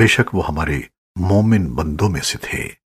बेशक वो हमारे मोमिन बंदों में से थे।